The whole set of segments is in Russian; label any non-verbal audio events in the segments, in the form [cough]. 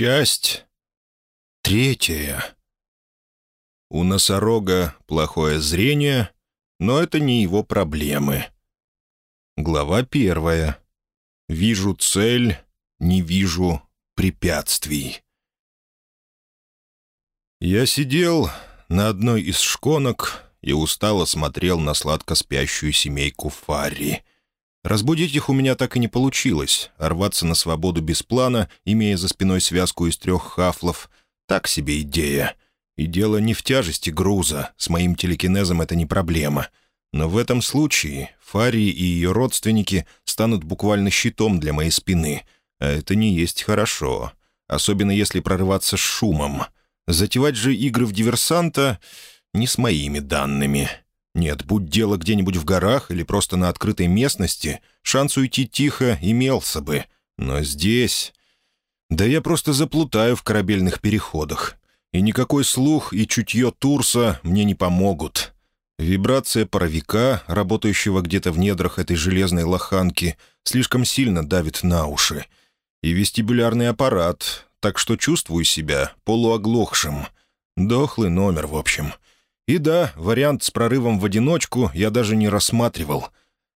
Часть третья. У носорога плохое зрение, но это не его проблемы. Глава первая. Вижу цель, не вижу препятствий. Я сидел на одной из шконок и устало смотрел на сладко спящую семейку Фарри. Разбудить их у меня так и не получилось, а рваться на свободу без плана, имея за спиной связку из трех хафлов — так себе идея. И дело не в тяжести груза, с моим телекинезом это не проблема. Но в этом случае Фарри и ее родственники станут буквально щитом для моей спины, а это не есть хорошо, особенно если прорываться с шумом. Затевать же игры в диверсанта не с моими данными. Нет, будь дело где-нибудь в горах или просто на открытой местности, шанс уйти тихо имелся бы. Но здесь... Да я просто заплутаю в корабельных переходах. И никакой слух и чутье Турса мне не помогут. Вибрация паровика, работающего где-то в недрах этой железной лоханки, слишком сильно давит на уши. И вестибулярный аппарат, так что чувствую себя полуоглохшим. Дохлый номер, в общем. — и да, вариант с прорывом в одиночку я даже не рассматривал.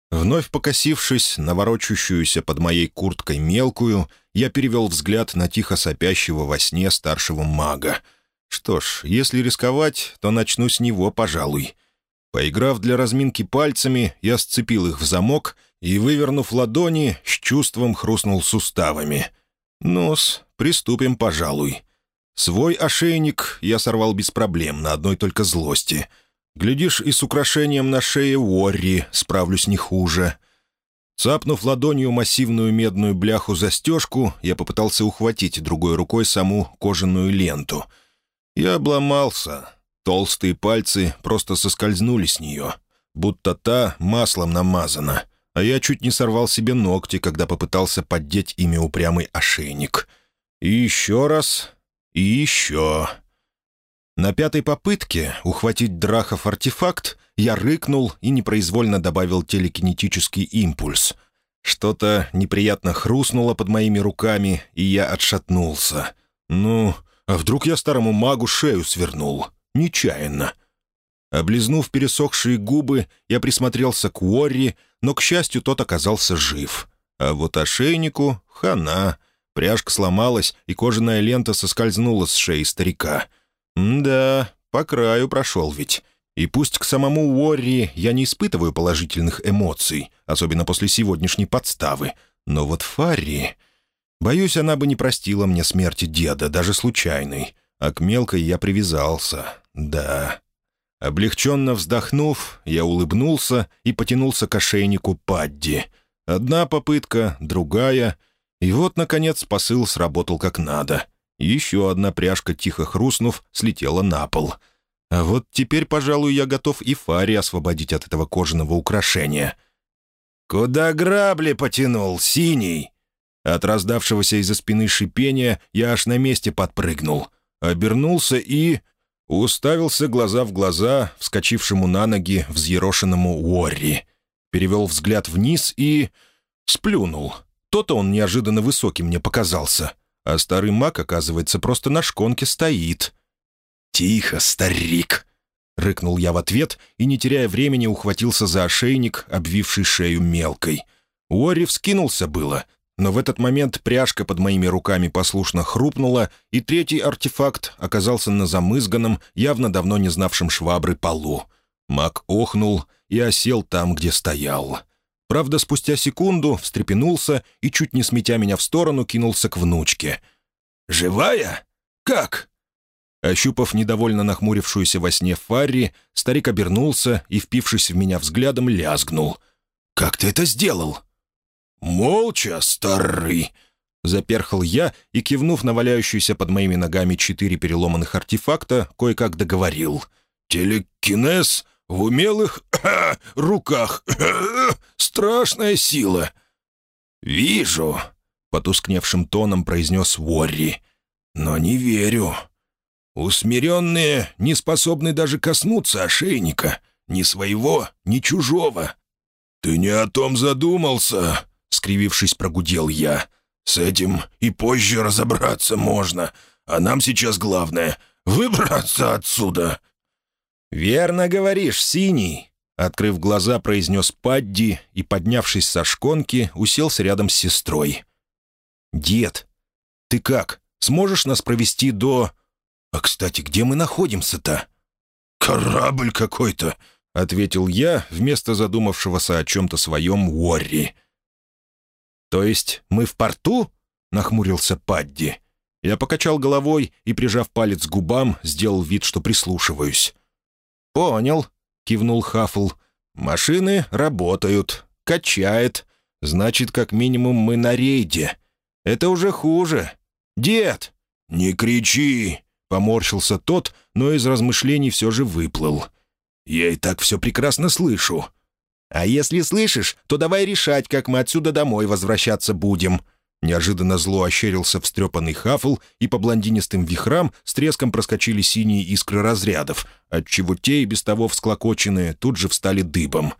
Вновь покосившись на ворочащуюся под моей курткой мелкую, я перевел взгляд на тихо сопящего во сне старшего мага. Что ж, если рисковать, то начну с него, пожалуй. Поиграв для разминки пальцами, я сцепил их в замок и, вывернув ладони, с чувством хрустнул суставами. «Ну-с, приступим, пожалуй». Свой ошейник я сорвал без проблем, на одной только злости. Глядишь, и с украшением на шее Уорри справлюсь не хуже. Цапнув ладонью массивную медную бляху-застежку, я попытался ухватить другой рукой саму кожаную ленту. Я обломался. Толстые пальцы просто соскользнули с нее, будто та маслом намазана, а я чуть не сорвал себе ногти, когда попытался поддеть ими упрямый ошейник. И еще раз, и еще. На пятой попытке ухватить Драхов артефакт я рыкнул и непроизвольно добавил телекинетический импульс. Что-то неприятно хрустнуло под моими руками, и я отшатнулся. Ну, а вдруг я старому магу шею свернул? Нечаянно. Облизнув пересохшие губы, я присмотрелся к Уорри, но, к счастью, тот оказался жив. А вот ошейнику — хана — Пряжка сломалась, и кожаная лента соскользнула с шеи старика. «Да, по краю прошел ведь. И пусть к самому Уорри я не испытываю положительных эмоций, особенно после сегодняшней подставы, но вот Фарри... Боюсь, она бы не простила мне смерти деда, даже случайной. А к мелкой я привязался, да. Облегченно вздохнув, я улыбнулся и потянулся к ошейнику Падди. Одна попытка, другая — и вот, наконец, посыл сработал как надо. Еще одна пряжка, тихо хрустнув, слетела на пол. А вот теперь, пожалуй, я готов и Фари освободить от этого кожаного украшения. «Куда грабли потянул, синий?» От раздавшегося из-за спины шипения я аж на месте подпрыгнул. Обернулся и... Уставился глаза в глаза вскочившему на ноги взъерошенному Уорри. Перевел взгляд вниз и... сплюнул. То-то он неожиданно высокий мне показался. А старый маг, оказывается, просто на шконке стоит. «Тихо, старик!» — рыкнул я в ответ и, не теряя времени, ухватился за ошейник, обвивший шею мелкой. Уорри вскинулся было, но в этот момент пряжка под моими руками послушно хрупнула, и третий артефакт оказался на замызганном, явно давно не знавшем швабры полу. Маг охнул и осел там, где стоял. Правда, спустя секунду встрепенулся и, чуть не сметя меня в сторону, кинулся к внучке. «Живая? Как?» Ощупав недовольно нахмурившуюся во сне Фарри, старик обернулся и, впившись в меня взглядом, лязгнул. «Как ты это сделал?» «Молча, старый!» Заперхал я и, кивнув на валяющуюся под моими ногами четыре переломанных артефакта, кое-как договорил. «Телекинез в умелых [coughs] руках [coughs] страшная сила». «Вижу», — потускневшим тоном произнес Уорри. «Но не верю. Усмиренные не способны даже коснуться ошейника, ни своего, ни чужого». «Ты не о том задумался», — скривившись, прогудел я. С этим и позже разобраться можно, а нам сейчас главное — выбраться отсюда». «Верно говоришь, Синий», — открыв глаза, произнес Падди и, поднявшись со шконки, уселся рядом с сестрой. «Дед, ты как, сможешь нас провести до...» «А, кстати, где мы находимся-то?» «Корабль какой-то», — ответил я вместо задумавшегося о чем-то своем Уорри. «То есть мы в порту?» — нахмурился Падди. Я покачал головой и, прижав палец к губам, сделал вид, что прислушиваюсь. «Понял», — кивнул Хаффл. «Машины работают. Качает. Значит, как минимум мы на рейде. Это уже хуже. Дед!» «Не кричи!» — поморщился тот, но из размышлений все же выплыл. «Я и так все прекрасно слышу». «А если слышишь, то давай решать, как мы отсюда домой возвращаться будем», Неожиданно зло ощерился встрепанный хафл, и по блондинистым вихрам с треском проскочили синие искры разрядов, отчего те и без того всклокоченные тут же встали дыбом.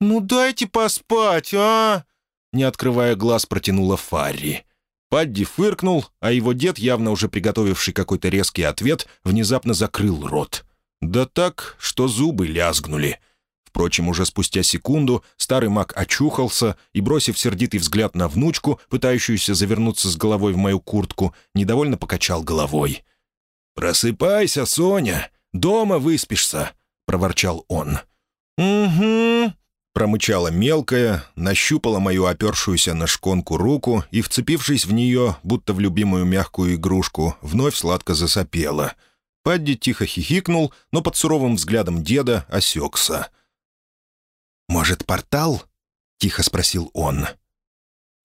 «Ну дайте поспать, а!» Не открывая глаз, протянула Фарри. Падди фыркнул, а его дед, явно уже приготовивший какой-то резкий ответ, внезапно закрыл рот. Да так, что зубы лязгнули — Впрочем, уже спустя секунду старый маг очухался и, бросив сердитый взгляд на внучку, пытающуюся завернуться с головой в мою куртку, недовольно покачал головой. «Просыпайся, Соня! Дома выспишься!» — проворчал он. «Угу», — промычала мелкая, нащупала мою опершуюся на шконку руку и, вцепившись в нее, будто в любимую мягкую игрушку, вновь сладко засопела. Падди тихо хихикнул, но под суровым взглядом деда осекся — «Может, портал?» — тихо спросил он.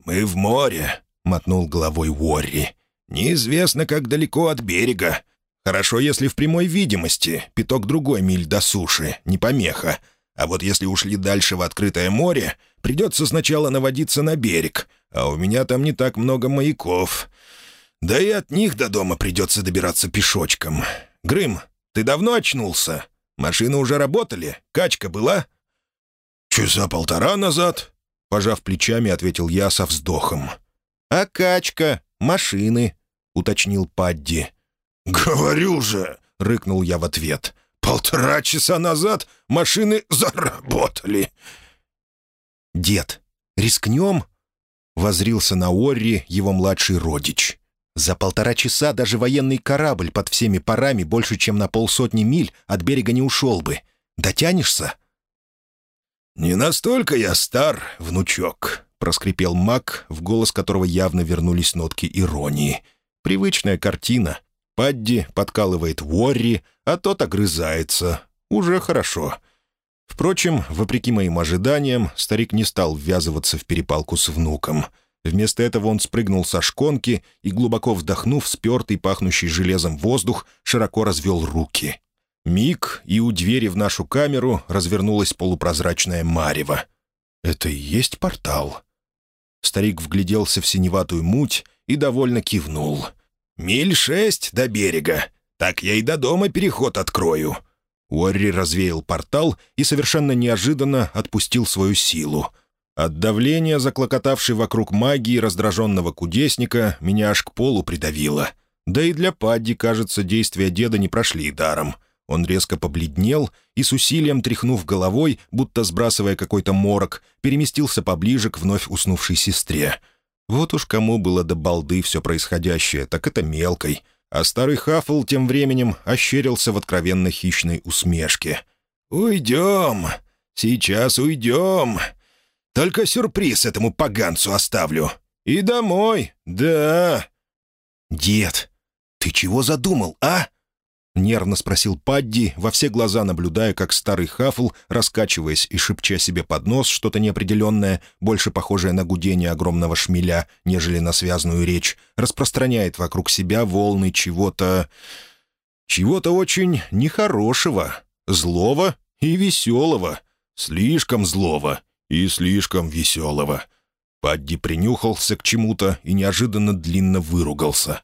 «Мы в море», — мотнул головой Уорри. «Неизвестно, как далеко от берега. Хорошо, если в прямой видимости, пяток другой миль до суши, не помеха. А вот если ушли дальше в открытое море, придется сначала наводиться на берег, а у меня там не так много маяков. Да и от них до дома придется добираться пешочком. Грым, ты давно очнулся? Машины уже работали? Качка была?» «Часа полтора назад», — пожав плечами, ответил я со вздохом. «А качка? Машины?» — уточнил Падди. «Говорю же!» — рыкнул я в ответ. «Полтора часа назад машины заработали!» «Дед, рискнем?» — возрился на Орри его младший родич. «За полтора часа даже военный корабль под всеми парами больше, чем на полсотни миль от берега не ушел бы. Дотянешься?» «Не настолько я стар, внучок», — проскрипел маг, в голос которого явно вернулись нотки иронии. «Привычная картина. Падди подкалывает Уорри, а тот огрызается. Уже хорошо». Впрочем, вопреки моим ожиданиям, старик не стал ввязываться в перепалку с внуком. Вместо этого он спрыгнул со шконки и, глубоко вдохнув спертый, пахнущий железом воздух, широко развел руки. Миг, и у двери в нашу камеру развернулась полупрозрачная марево. «Это и есть портал?» Старик вгляделся в синеватую муть и довольно кивнул. «Миль шесть до берега. Так я и до дома переход открою». Уорри развеял портал и совершенно неожиданно отпустил свою силу. От давления, заклокотавшей вокруг магии раздраженного кудесника, меня аж к полу придавило. Да и для Падди, кажется, действия деда не прошли даром. Он резко побледнел и с усилием тряхнув головой, будто сбрасывая какой-то морок, переместился поближе к вновь уснувшей сестре. Вот уж кому было до балды все происходящее, так это мелкой. А старый Хаффл тем временем ощерился в откровенно хищной усмешке. «Уйдем! Сейчас уйдем! Только сюрприз этому поганцу оставлю! И домой, да!» «Дед, ты чего задумал, а?» — нервно спросил Падди, во все глаза наблюдая, как старый Хафл, раскачиваясь и шепча себе под нос что-то неопределенное, больше похожее на гудение огромного шмеля, нежели на связную речь, распространяет вокруг себя волны чего-то... чего-то очень нехорошего, злого и веселого, слишком злого и слишком веселого. Падди принюхался к чему-то и неожиданно длинно выругался.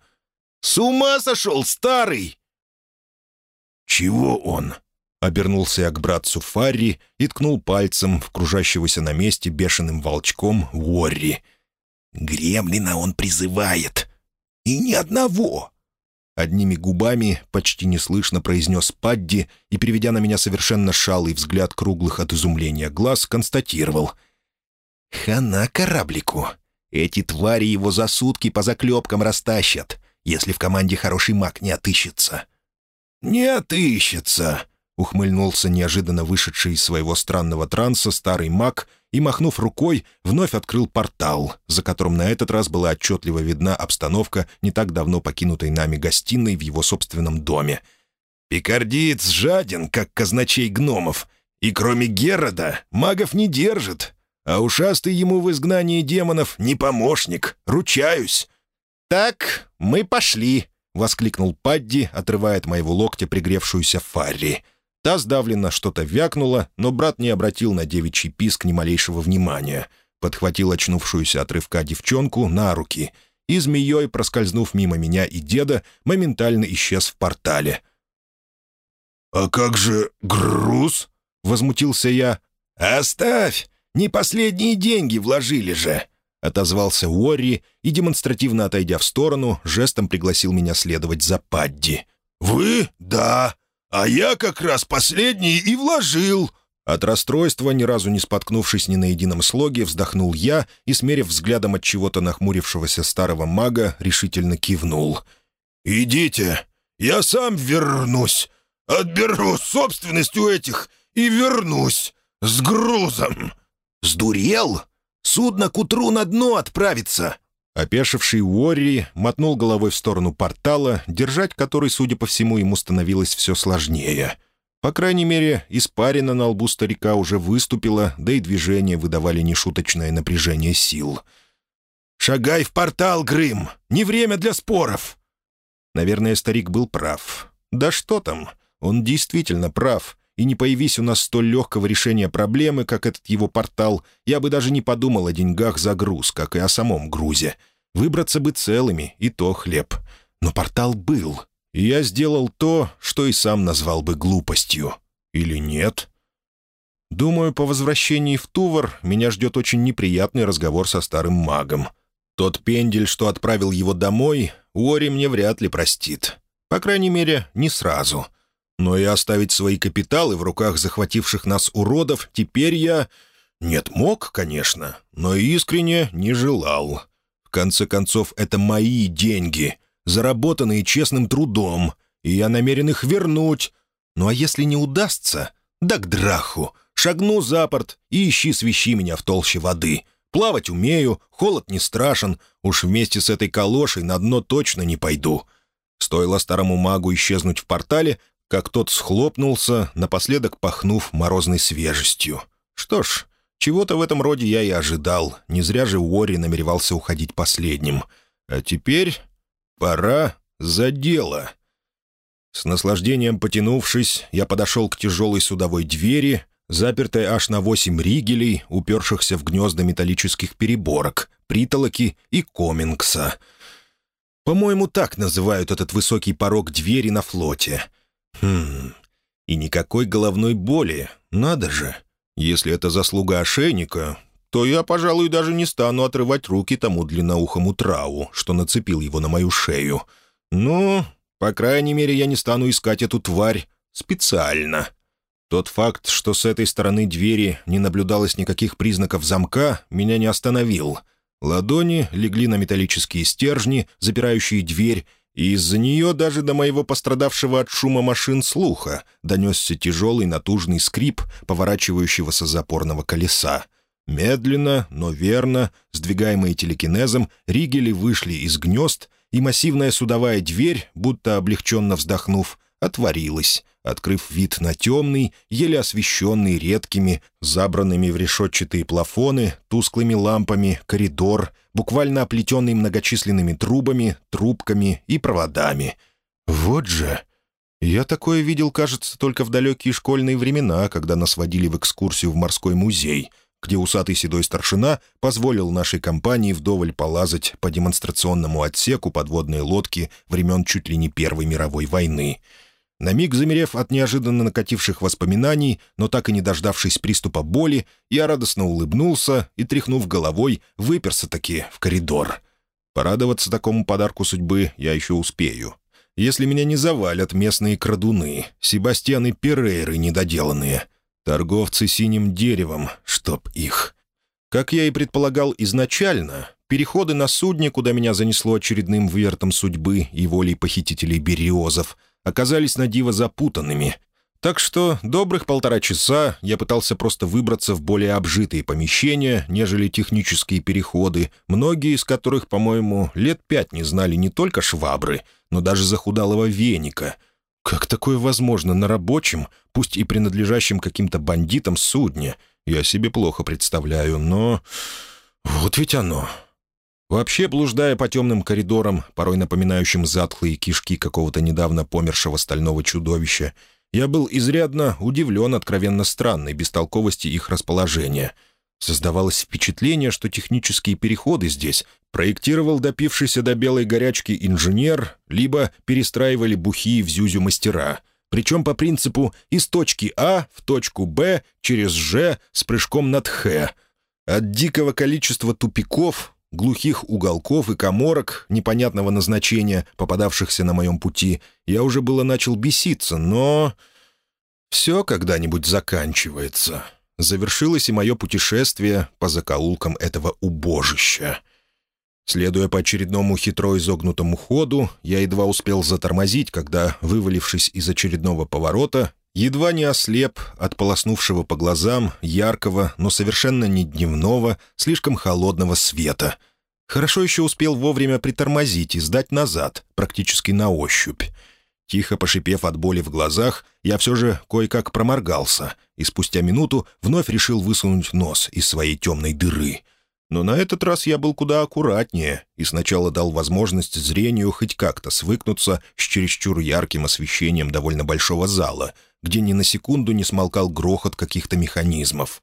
«С ума сошел, старый!» «Чего он?» Обернулся я к братцу Фарри и ткнул пальцем в кружащегося на месте бешеным волчком Уорри. Гремлина он призывает. И ни одного. Одними губами почти неслышно произнес Падди и, переведя на меня совершенно шалый взгляд круглых от изумления глаз, констатировал. «Хана кораблику. Эти твари его за сутки по заклепкам растащат, если в команде хороший маг не отыщется». «Не отыщется», — ухмыльнулся неожиданно вышедший из своего странного транса старый маг и, махнув рукой, вновь открыл портал, за которым на этот раз была отчетливо видна обстановка не так давно покинутой нами гостиной в его собственном доме. «Пикардиец жаден, как казначей гномов, и кроме Герода магов не держит, а ушастый ему в изгнании демонов не помощник, ручаюсь». «Так, мы пошли», — воскликнул Падди, отрывая от моего локтя пригревшуюся Фарри. Та сдавленно что-то вякнула, но брат не обратил на девичий писк ни малейшего внимания. Подхватил очнувшуюся от рывка девчонку на руки и, змеей, проскользнув мимо меня и деда, моментально исчез в портале. «А как же груз?» — возмутился я. «Оставь! Не последние деньги вложили же!» — отозвался Уорри и, демонстративно отойдя в сторону, жестом пригласил меня следовать за Падди. «Вы? Да. А я как раз последний и вложил». От расстройства, ни разу не споткнувшись ни на едином слоге, вздохнул я и, смерив взглядом от чего-то нахмурившегося старого мага, решительно кивнул. «Идите, я сам вернусь. Отберу собственность у этих и вернусь с грузом». «Сдурел? Судно к утру на дно отправится!» Опешивший Уорри мотнул головой в сторону портала, держать который, судя по всему, ему становилось все сложнее. По крайней мере, испарина на лбу старика уже выступила, да и движения выдавали нешуточное напряжение сил. «Шагай в портал, Грым! Не время для споров!» Наверное, старик был прав. Да что там, он действительно прав, и не появись у нас столь легкого решения проблемы, как этот его портал, я бы даже не подумал о деньгах за груз, как и о самом грузе. Выбраться бы целыми, и то хлеб. Но портал был, и я сделал то, что и сам назвал бы глупостью. Или нет? Думаю, по возвращении в Тувар меня ждет очень неприятный разговор со старым магом. Тот пендель, что отправил его домой, Уори мне вряд ли простит. По крайней мере, не сразу — но и оставить свои капиталы в руках захвативших нас уродов теперь я... Нет, мог, конечно, но искренне не желал. В конце концов, это мои деньги, заработанные честным трудом, и я намерен их вернуть. Ну а если не удастся, да к драху, шагну за порт и ищи свищи меня в толще воды. Плавать умею, холод не страшен, уж вместе с этой калошей на дно точно не пойду. Стоило старому магу исчезнуть в портале, как тот схлопнулся, напоследок пахнув морозной свежестью. Что ж, чего-то в этом роде я и ожидал. Не зря же Уорри намеревался уходить последним. А теперь пора за дело. С наслаждением потянувшись, я подошел к тяжелой судовой двери, запертой аж на восемь ригелей, упершихся в гнезда металлических переборок, притолоки и комингса. По-моему, так называют этот высокий порог двери на флоте — Хм, и никакой головной боли, надо же. Если это заслуга ошейника, то я, пожалуй, даже не стану отрывать руки тому длинноухому траву, что нацепил его на мою шею. Ну, по крайней мере, я не стану искать эту тварь специально. Тот факт, что с этой стороны двери не наблюдалось никаких признаков замка, меня не остановил. Ладони легли на металлические стержни, запирающие дверь, и из-за нее даже до моего пострадавшего от шума машин слуха донесся тяжелый натужный скрип поворачивающегося запорного колеса. Медленно, но верно, сдвигаемые телекинезом, ригели вышли из гнезд, и массивная судовая дверь, будто облегченно вздохнув, отворилась, открыв вид на темный, еле освещенный редкими, забранными в решетчатые плафоны, тусклыми лампами, коридор, буквально оплетенный многочисленными трубами, трубками и проводами. Вот же! Я такое видел, кажется, только в далекие школьные времена, когда нас водили в экскурсию в морской музей, где усатый седой старшина позволил нашей компании вдоволь полазать по демонстрационному отсеку подводной лодки времен чуть ли не Первой мировой войны — На миг замерев от неожиданно накативших воспоминаний, но так и не дождавшись приступа боли, я радостно улыбнулся и, тряхнув головой, выперся-таки в коридор. Порадоваться такому подарку судьбы я еще успею. Если меня не завалят местные крадуны, Себастьяны Перейры недоделанные, торговцы синим деревом, чтоб их. Как я и предполагал изначально, переходы на судне, куда меня занесло очередным вертом судьбы и волей похитителей бериозов — оказались на диво запутанными. Так что добрых полтора часа я пытался просто выбраться в более обжитые помещения, нежели технические переходы, многие из которых, по-моему, лет пять не знали не только швабры, но даже захудалого веника. Как такое возможно на рабочем, пусть и принадлежащем каким-то бандитам судне? Я себе плохо представляю, но... Вот ведь оно. Вообще, блуждая по темным коридорам, порой напоминающим затхлые кишки какого-то недавно помершего стального чудовища, я был изрядно удивлен откровенно странной бестолковости их расположения. Создавалось впечатление, что технические переходы здесь проектировал допившийся до белой горячки инженер, либо перестраивали бухие в зюзю мастера, причем по принципу из точки А в точку Б через Ж с прыжком над Х. От дикого количества тупиков глухих уголков и коморок непонятного назначения, попадавшихся на моем пути, я уже было начал беситься, но... Все когда-нибудь заканчивается. Завершилось и мое путешествие по закоулкам этого убожища. Следуя по очередному хитро изогнутому ходу, я едва успел затормозить, когда, вывалившись из очередного поворота, едва не ослеп от полоснувшего по глазам яркого, но совершенно не дневного, слишком холодного света. Хорошо еще успел вовремя притормозить и сдать назад, практически на ощупь. Тихо пошипев от боли в глазах, я все же кое-как проморгался и спустя минуту вновь решил высунуть нос из своей темной дыры. Но на этот раз я был куда аккуратнее и сначала дал возможность зрению хоть как-то свыкнуться с чересчур ярким освещением довольно большого зала — где ни на секунду не смолкал грохот каких-то механизмов.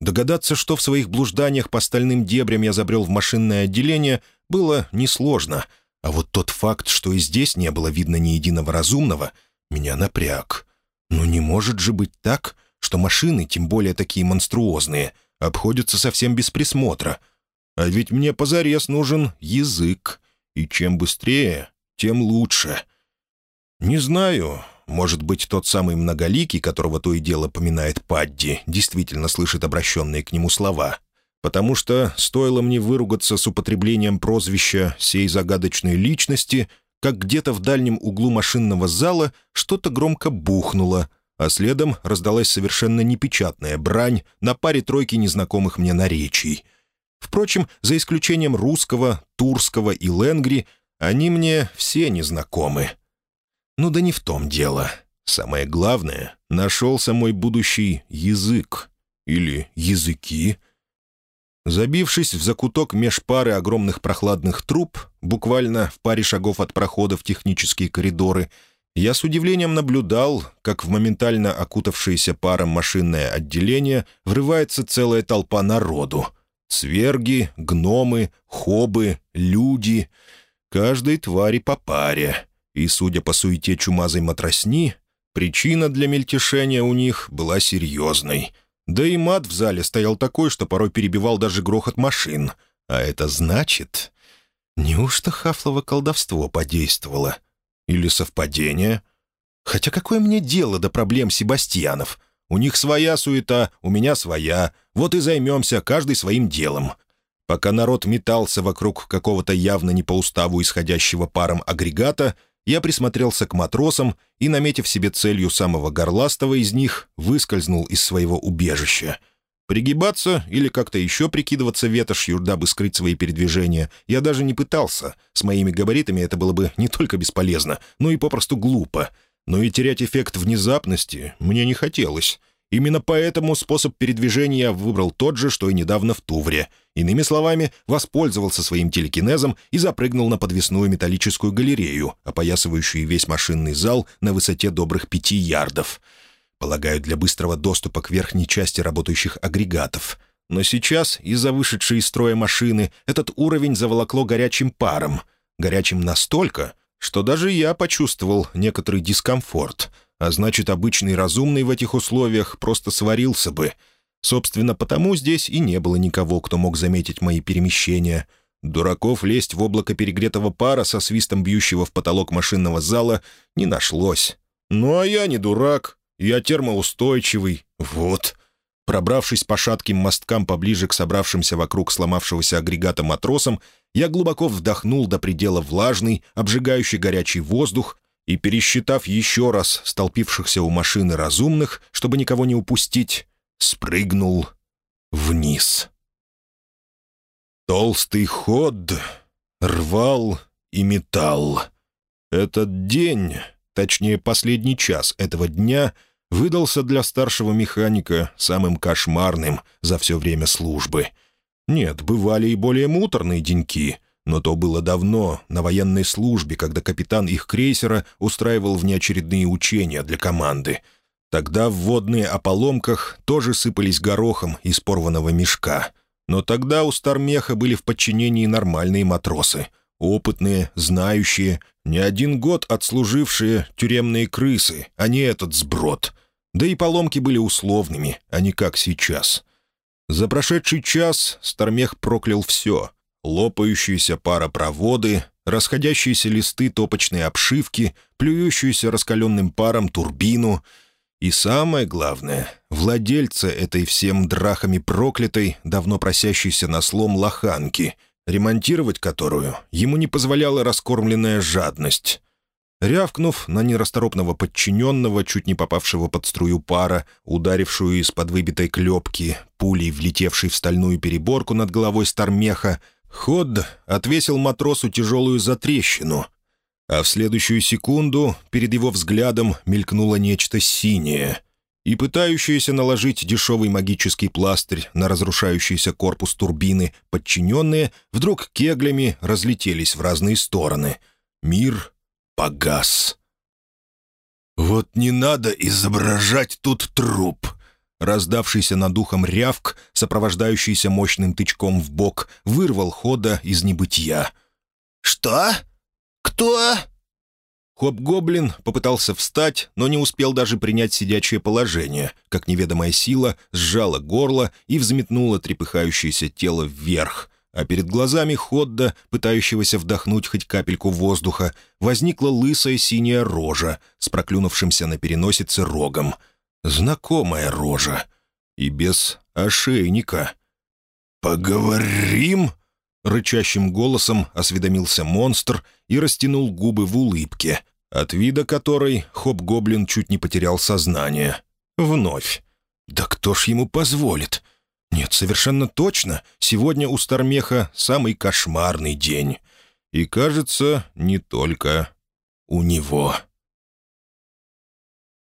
Догадаться, что в своих блужданиях по стальным дебрям я забрел в машинное отделение, было несложно, а вот тот факт, что и здесь не было видно ни единого разумного, меня напряг. Но не может же быть так, что машины, тем более такие монструозные, обходятся совсем без присмотра. А ведь мне позарез нужен язык, и чем быстрее, тем лучше. Не знаю, может быть, тот самый многоликий, которого то и дело поминает Падди, действительно слышит обращенные к нему слова. Потому что стоило мне выругаться с употреблением прозвища сей загадочной личности, как где-то в дальнем углу машинного зала что-то громко бухнуло, а следом раздалась совершенно непечатная брань на паре тройки незнакомых мне наречий. Впрочем, за исключением русского, турского и ленгри, они мне все незнакомы. Ну да не в том дело. Самое главное, нашелся мой будущий язык. Или языки. Забившись в закуток меж пары огромных прохладных труб, буквально в паре шагов от прохода в технические коридоры, я с удивлением наблюдал, как в моментально окутавшееся паром машинное отделение врывается целая толпа народу. Сверги, гномы, хобы, люди. Каждой твари по паре. И, судя по суете чумазой матросни, причина для мельтешения у них была серьезной. Да и мат в зале стоял такой, что порой перебивал даже грохот машин. А это значит... Неужто хафлово колдовство подействовало? Или совпадение? Хотя какое мне дело до проблем Себастьянов? У них своя суета, у меня своя. Вот и займемся каждый своим делом. Пока народ метался вокруг какого-то явно не по уставу исходящего паром агрегата, я присмотрелся к матросам и, наметив себе целью самого горластого из них, выскользнул из своего убежища. Пригибаться или как-то еще прикидываться ветошью, дабы скрыть свои передвижения, я даже не пытался. С моими габаритами это было бы не только бесполезно, но и попросту глупо. Но и терять эффект внезапности мне не хотелось. Именно поэтому способ передвижения я выбрал тот же, что и недавно в Тувре. Иными словами, воспользовался своим телекинезом и запрыгнул на подвесную металлическую галерею, опоясывающую весь машинный зал на высоте добрых пяти ярдов. Полагаю, для быстрого доступа к верхней части работающих агрегатов. Но сейчас, из-за вышедшей из строя машины, этот уровень заволокло горячим паром. Горячим настолько, что даже я почувствовал некоторый дискомфорт, а значит, обычный разумный в этих условиях просто сварился бы. Собственно, потому здесь и не было никого, кто мог заметить мои перемещения. Дураков лезть в облако перегретого пара со свистом бьющего в потолок машинного зала не нашлось. Ну а я не дурак, я термоустойчивый, вот. Пробравшись по шатким мосткам поближе к собравшимся вокруг сломавшегося агрегата матросам, я глубоко вдохнул до предела влажный, обжигающий горячий воздух и, пересчитав еще раз столпившихся у машины разумных, чтобы никого не упустить, спрыгнул вниз. Толстый ход рвал и металл. Этот день, точнее последний час этого дня, выдался для старшего механика самым кошмарным за все время службы — нет, бывали и более муторные деньки, но то было давно, на военной службе, когда капитан их крейсера устраивал внеочередные учения для команды. Тогда вводные о поломках тоже сыпались горохом из порванного мешка. Но тогда у Стармеха были в подчинении нормальные матросы. Опытные, знающие, не один год отслужившие тюремные крысы, а не этот сброд. Да и поломки были условными, а не как сейчас. За прошедший час Стармех проклял все. Лопающиеся паропроводы, расходящиеся листы топочной обшивки, плюющуюся раскаленным паром турбину и, самое главное, владельца этой всем драхами проклятой, давно просящейся на слом лоханки, ремонтировать которую ему не позволяла раскормленная жадность. Рявкнув на нерасторопного подчиненного, чуть не попавшего под струю пара, ударившую из-под выбитой клепки, пулей влетевшей в стальную переборку над головой Стармеха, Ход отвесил матросу тяжелую затрещину, а в следующую секунду перед его взглядом мелькнуло нечто синее и пытающееся наложить дешевый магический пластырь на разрушающийся корпус турбины подчиненные вдруг кеглями разлетелись в разные стороны. Мир погас. «Вот не надо изображать тут труп!» Раздавшийся над ухом рявк, сопровождающийся мощным тычком в бок, вырвал хода из небытия. «Что? Кто?» Хоп-гоблин попытался встать, но не успел даже принять сидячее положение, как неведомая сила сжала горло и взметнула трепыхающееся тело вверх, а перед глазами Ходда, пытающегося вдохнуть хоть капельку воздуха, возникла лысая синяя рожа с проклюнувшимся на переносице рогом. Знакомая рожа. И без ошейника. «Поговорим?» — рычащим голосом осведомился монстр и растянул губы в улыбке, от вида которой Хоп-Гоблин чуть не потерял сознание. Вновь. «Да кто ж ему позволит?» Нет, совершенно точно, сегодня у Стармеха самый кошмарный день. И, кажется, не только у него».